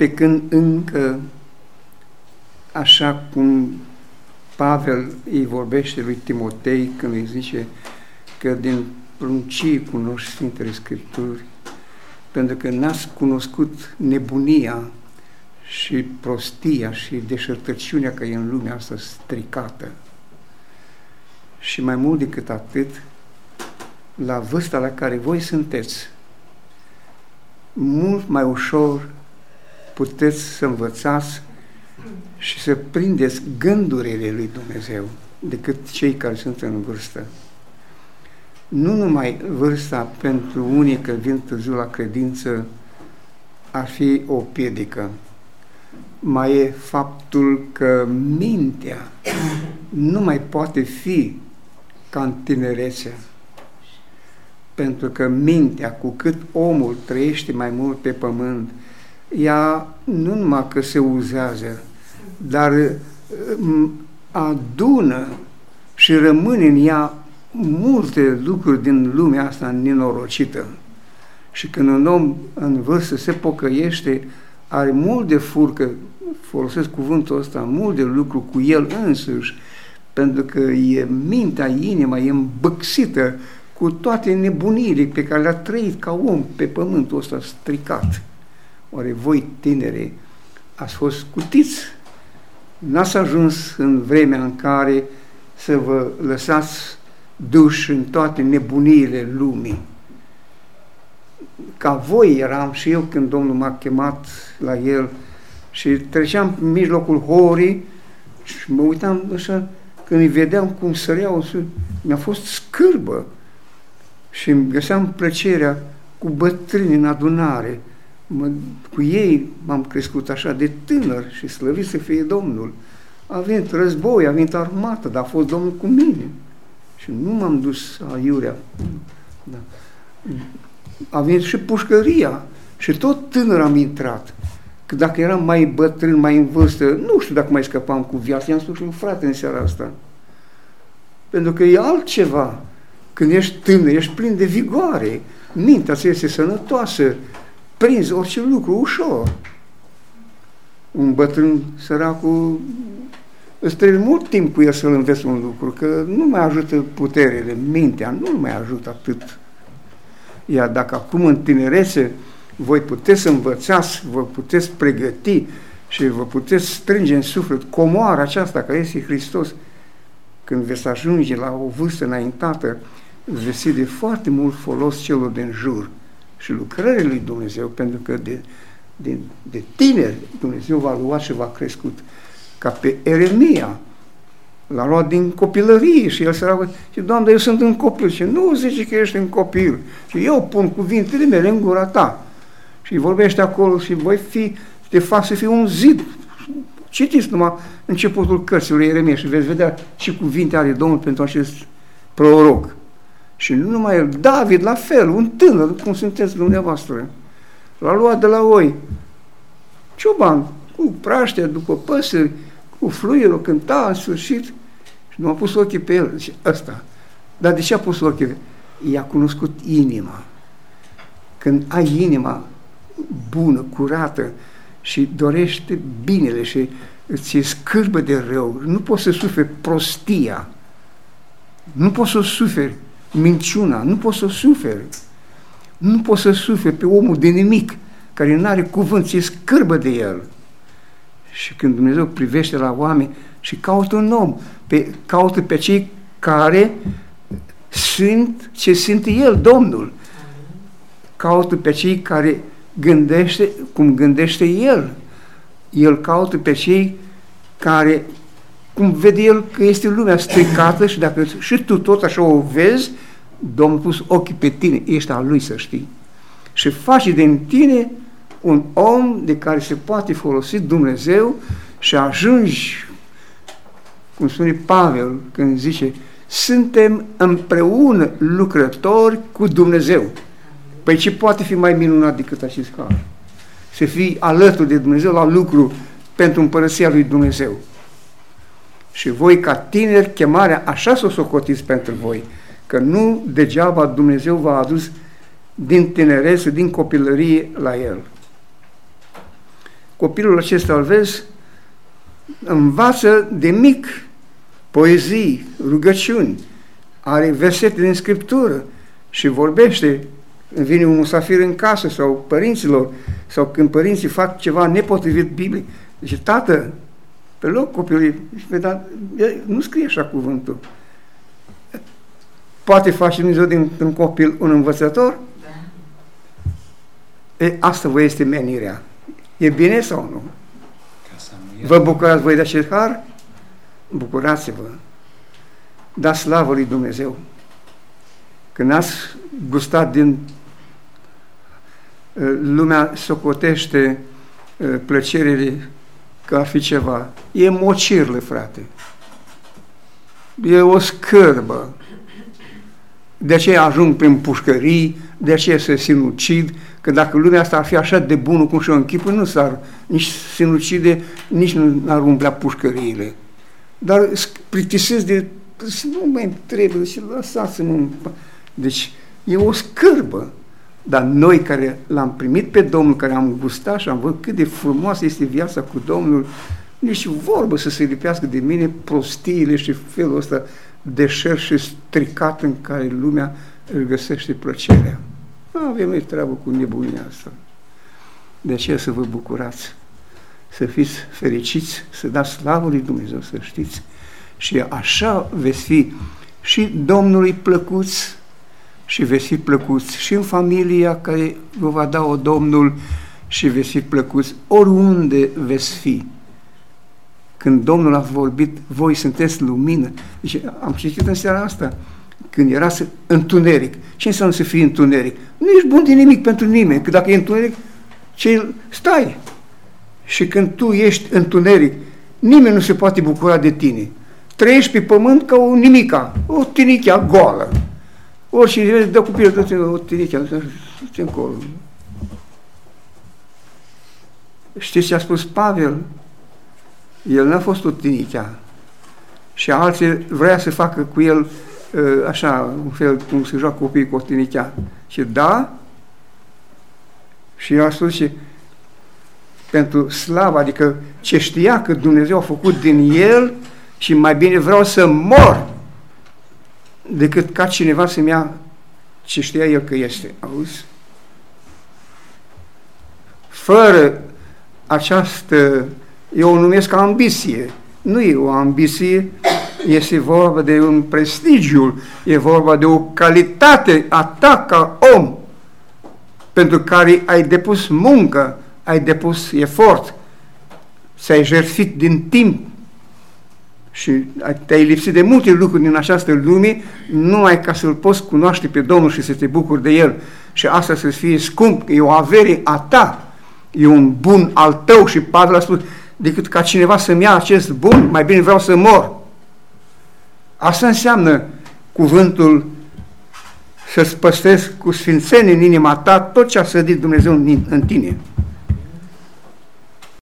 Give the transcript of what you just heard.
pe când încă, așa cum Pavel îi vorbește lui Timotei când îi zice că din pruncii cunoști Sfintele Scripturi, pentru că n-ați cunoscut nebunia și prostia și deșertăciunea că e în lumea asta stricată. Și mai mult decât atât, la vârsta la care voi sunteți, mult mai ușor puteți să învățați și să prindeți gândurile lui Dumnezeu decât cei care sunt în vârstă. Nu numai vârsta pentru unii că vin târziu la credință ar fi o piedică, mai e faptul că mintea nu mai poate fi ca în tinerețe. Pentru că mintea, cu cât omul trăiește mai mult pe pământ, ea nu numai că se uzează, dar mm, adună și rămâne în ea multe lucruri din lumea asta nenorocită. Și când un om în vârstă se pocăiește, are mult de furcă, folosesc cuvântul ăsta, mult de lucru cu el însuși, pentru că e mintea, inima, e îmbăxită cu toate nebuniile pe care le-a trăit ca om pe pământul ăsta stricat. Oare voi, tinere, ați fost scutiți? N-ați ajuns în vremea în care să vă lăsați duși în toate nebuniile lumii. Ca voi eram și eu când Domnul m-a chemat la el și treceam în mijlocul horii și mă uitam așa, când îi vedeam cum săreau, mi-a fost scârbă și îmi găseam plăcerea cu bătrâni în adunare. Mă, cu ei m-am crescut așa de tânăr și slăvit să fie Domnul. A venit război, a venit armată, dar a fost Domnul cu mine. Și nu m-am dus aiurea. Da. A venit și pușcăria și tot tânăr am intrat. Că dacă eram mai bătrân, mai în vârstă, nu știu dacă mai scăpam cu viața. I-am spus lui frate în seara asta. Pentru că e altceva. Când ești tânăr, ești plin de vigoare, mintea ți este sănătoasă, prinzi orice lucru ușor. Un bătrân săracul îți trebuie mult timp cu el să-l înveți un lucru, că nu mai ajută puterele, mintea, nu mai ajută atât. Iar dacă acum în tinerețe voi puteți să învățați, vă puteți pregăti și vă puteți strânge în suflet comoara aceasta care este Hristos, când veți ajunge la o vârstă înaintată, veți de foarte mult folos celor din jur și lucrările lui Dumnezeu, pentru că de, de, de tineri Dumnezeu va lua și va crescut ca pe Eremia. L-a luat din copilărie și el se și Doamne, eu sunt în copil. Și nu zice că ești în copil. Și eu pun cuvintele mele în gura ta. Și vorbește acolo și voi fi, te fac să fii un zid. Citiți numai începutul cărților Ieremia și veți vedea ce cuvinte are Domnul pentru acest proroc. Și nu numai el, David la fel, un tânăr, cum sunteți dumneavoastră. L-a luat de la oi. Cioban, cu praște, după păsări, cu fluierul, cânta în sfârșit și nu a pus ochii pe el. Zice, ăsta. Dar de ce a pus ochii? I-a cunoscut inima. Când ai inima bună, curată și dorește binele și îți e scârbă de rău, nu poți să suferi prostia, nu poți să suferi minciuna, nu poți să suferi. Nu poți să suferi pe omul de nimic, care nu are cuvânt, ți-e scârbă de el. Și când Dumnezeu privește la oameni și caută un om, pe, caută pe cei care sunt ce sunt El, Domnul. Caută pe cei care gândește cum gândește El. El caută pe cei care, cum vede El că este lumea stricată și dacă și tu tot așa o vezi, Domnul pus ochii pe tine, ești al Lui să știi. Și face din tine un om de care se poate folosi Dumnezeu și ajungi, cum spune Pavel când zice, suntem împreună lucrători cu Dumnezeu. Păi ce poate fi mai minunat decât acest har? Să fii alături de Dumnezeu la lucru pentru împărăția lui Dumnezeu. Și voi ca tineri, chemarea așa să o socotiți pentru voi, că nu degeaba Dumnezeu v-a adus din tinerețe, din copilărie la El. copilul acesta îl vezi, învață de mic poezii, rugăciuni, are versete din Scriptură și vorbește vine un musafir în casă sau părinților, sau când părinții fac ceva nepotrivit Bibliei, zice, tată, pe loc copilului, zice, dar nu scrie așa cuvântul. Poate face Dumnezeu din un copil un învățător? Da. E, asta vă este menirea. E bine sau nu? Vă bucurați voi de acest har? Bucurați-vă. Da slavă lui Dumnezeu. Când ați gustat din uh, lumea socotește uh, plăcerile că ar fi ceva. E mocirle, frate. E o scârbă. De aceea ajung prin pușcării, de aceea se sinucid, că dacă lumea asta ar fi așa de bună cum și-o închipă, nu s-ar nici sinucide, nici nu ar umplea pușcăriile. Dar plictisesc de nu mai trebuie, și lăsați-mă. Deci e o scârbă. Dar noi care l-am primit pe Domnul, care am gustat și am văzut cât de frumoasă este viața cu Domnul, nici vorbă să se lipească de mine prostiile și felul ăsta deșert și stricat în care lumea îl găsește plăcerea. Nu avem noi treabă cu nebunia asta. De aceea să vă bucurați, să fiți fericiți, să dați slavă lui Dumnezeu, să știți. Și așa veți fi și Domnului plăcuți și veți fi plăcuți și în familia care vă va da o Domnul și veți fi plăcuți oriunde veți fi. Când Domnul a vorbit, voi sunteți lumină. Deci am citit în seara asta, când era întuneric. Ce înseamnă să fii întuneric? Nu ești bun de nimic pentru nimeni, că dacă e întuneric, ce stai. Și când tu ești întuneric, nimeni nu se poate bucura de tine. Trăiești pe pământ ca o nimica, o tinichea goală. Oricine dă cu pildă, dă o tinichea, du încolo. Știți ce a spus Pavel? El n-a fost o tinichea. Și alții vrea să facă cu el uh, așa, un fel cum se joacă copiii cu o tinichea. Și da, și el a spus și pentru slavă, adică ce știa că Dumnezeu a făcut din el și mai bine vreau să mor decât ca cineva să-mi ia ce știa el că este. Auzi? Fără această, eu o numesc ambiție, nu e o ambiție, este vorba de un prestigiu, e vorba de o calitate a ta ca om, pentru care ai depus muncă, ai depus efort, ți-ai jertfit din timp și te-ai lipsit de multe lucruri din această lume, numai ca să-L poți cunoaște pe Domnul și să te bucuri de El. Și asta să fie scump, e o avere a ta, e un bun al tău și Pavel a spus, decât ca cineva să-mi ia acest bun, mai bine vreau să mor. Asta înseamnă cuvântul să-ți păstrezi cu sfințenie în inima ta tot ce a sădit Dumnezeu în tine.